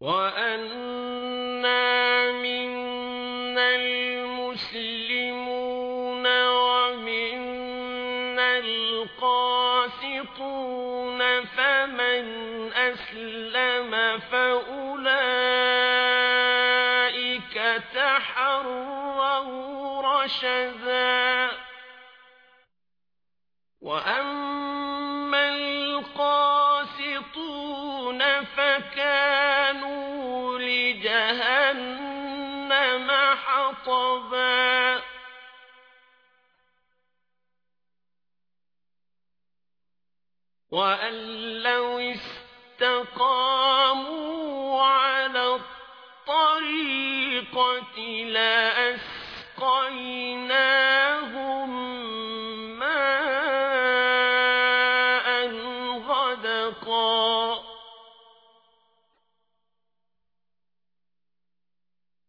وأنا منا المسلمون ومنا القاسطون فمن أسلم فأولئك تحروا رشدا وأما القاسطون فكانوا لجهنم حطبا. وأن لو استقاموا على الطريقة لأسقيناهم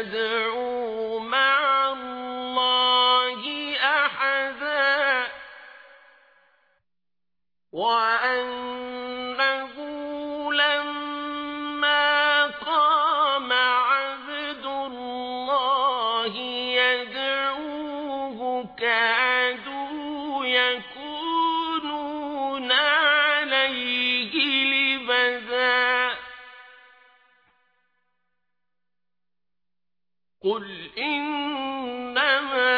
فلا تدعوا مع الله أحدا وأنه لما قام عبد الله يدعوه كادوا يكونون قل إنما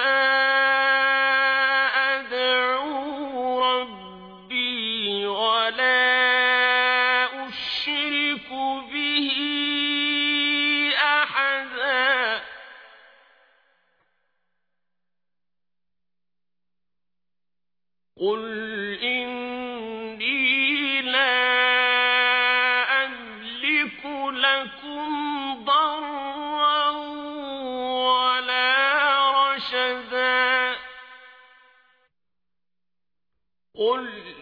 أدعو ربي ولا أشرك به أحدا قل إني قل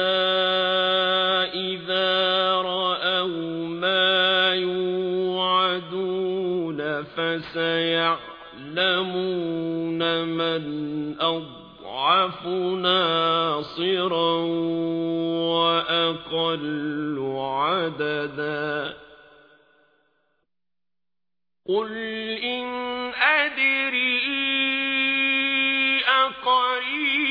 يوعدون فسيعلمون من أضعف ناصرا وأقل عددا. قل إن أدري أقريب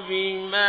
بما